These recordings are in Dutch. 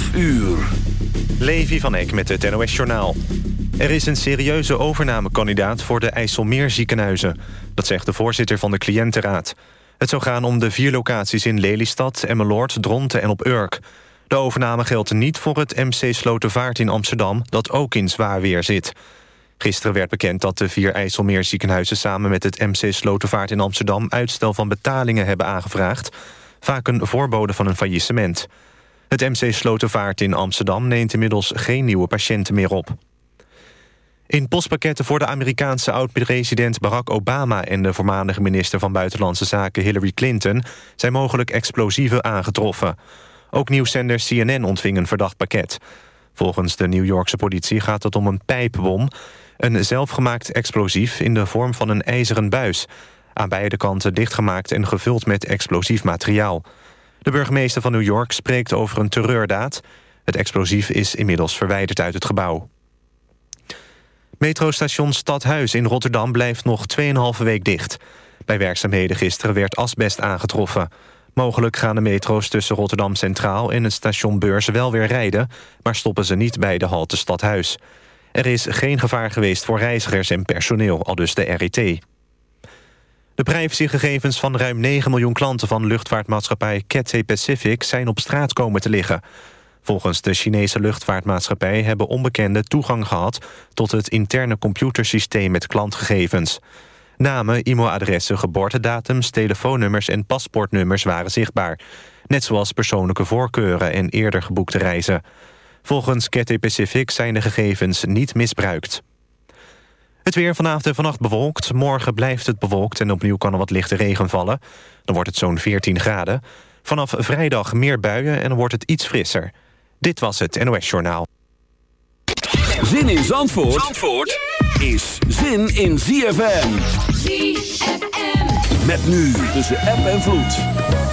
12 uur. Levi van Eck met het NOS-journaal. Er is een serieuze overnamekandidaat voor de IJsselmeerziekenhuizen. Dat zegt de voorzitter van de cliëntenraad. Het zou gaan om de vier locaties in Lelystad, Emmeloord, Dronten en op Urk. De overname geldt niet voor het MC Slotervaart in Amsterdam... dat ook in zwaar weer zit. Gisteren werd bekend dat de vier IJsselmeerziekenhuizen... samen met het MC Slotervaart in Amsterdam... uitstel van betalingen hebben aangevraagd. Vaak een voorbode van een faillissement. Het MC Slotervaart in Amsterdam neemt inmiddels geen nieuwe patiënten meer op. In postpakketten voor de Amerikaanse oud-president Barack Obama... en de voormalige minister van Buitenlandse Zaken Hillary Clinton... zijn mogelijk explosieven aangetroffen. Ook nieuwszender CNN ontving een verdacht pakket. Volgens de New Yorkse politie gaat het om een pijpbom... een zelfgemaakt explosief in de vorm van een ijzeren buis... aan beide kanten dichtgemaakt en gevuld met explosief materiaal. De burgemeester van New York spreekt over een terreurdaad. Het explosief is inmiddels verwijderd uit het gebouw. Metrostation Stadhuis in Rotterdam blijft nog 2,5 week dicht. Bij werkzaamheden gisteren werd asbest aangetroffen. Mogelijk gaan de metro's tussen Rotterdam Centraal en het station Beurs wel weer rijden... maar stoppen ze niet bij de halte Stadhuis. Er is geen gevaar geweest voor reizigers en personeel, al dus de RET. De privacygegevens van ruim 9 miljoen klanten van luchtvaartmaatschappij Cathay Pacific zijn op straat komen te liggen. Volgens de Chinese luchtvaartmaatschappij hebben onbekenden toegang gehad tot het interne computersysteem met klantgegevens. Namen, e-mailadressen, geboortedatums, telefoonnummers en paspoortnummers waren zichtbaar. Net zoals persoonlijke voorkeuren en eerder geboekte reizen. Volgens Cathay Pacific zijn de gegevens niet misbruikt. Het weer vanavond en vannacht bewolkt. Morgen blijft het bewolkt en opnieuw kan er wat lichte regen vallen. Dan wordt het zo'n 14 graden. Vanaf vrijdag meer buien en dan wordt het iets frisser. Dit was het NOS Journaal. Zin in Zandvoort, Zandvoort is zin in ZFM. ZFM. Met nu tussen app en vloed.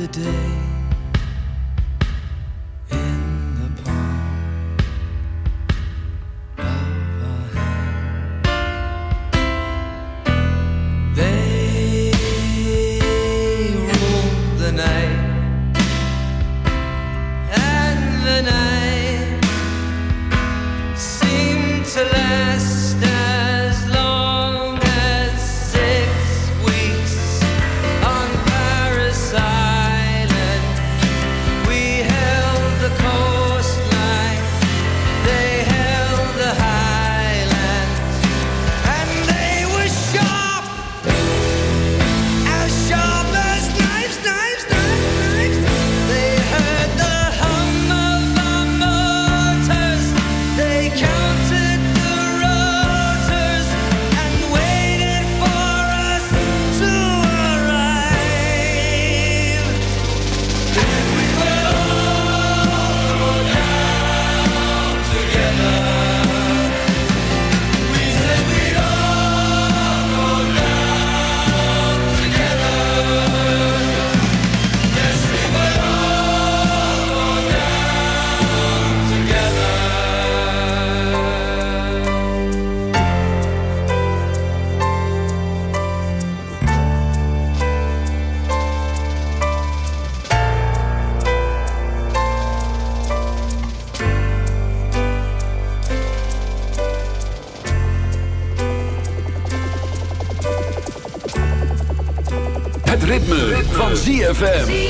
the day. ZFM.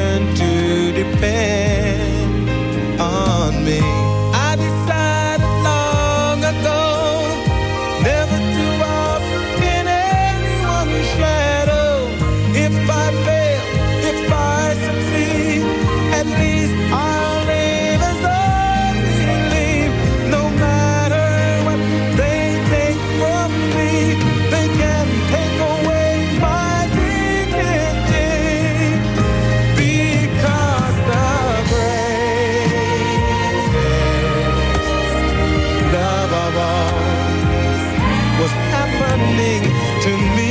happening to me.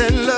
and love.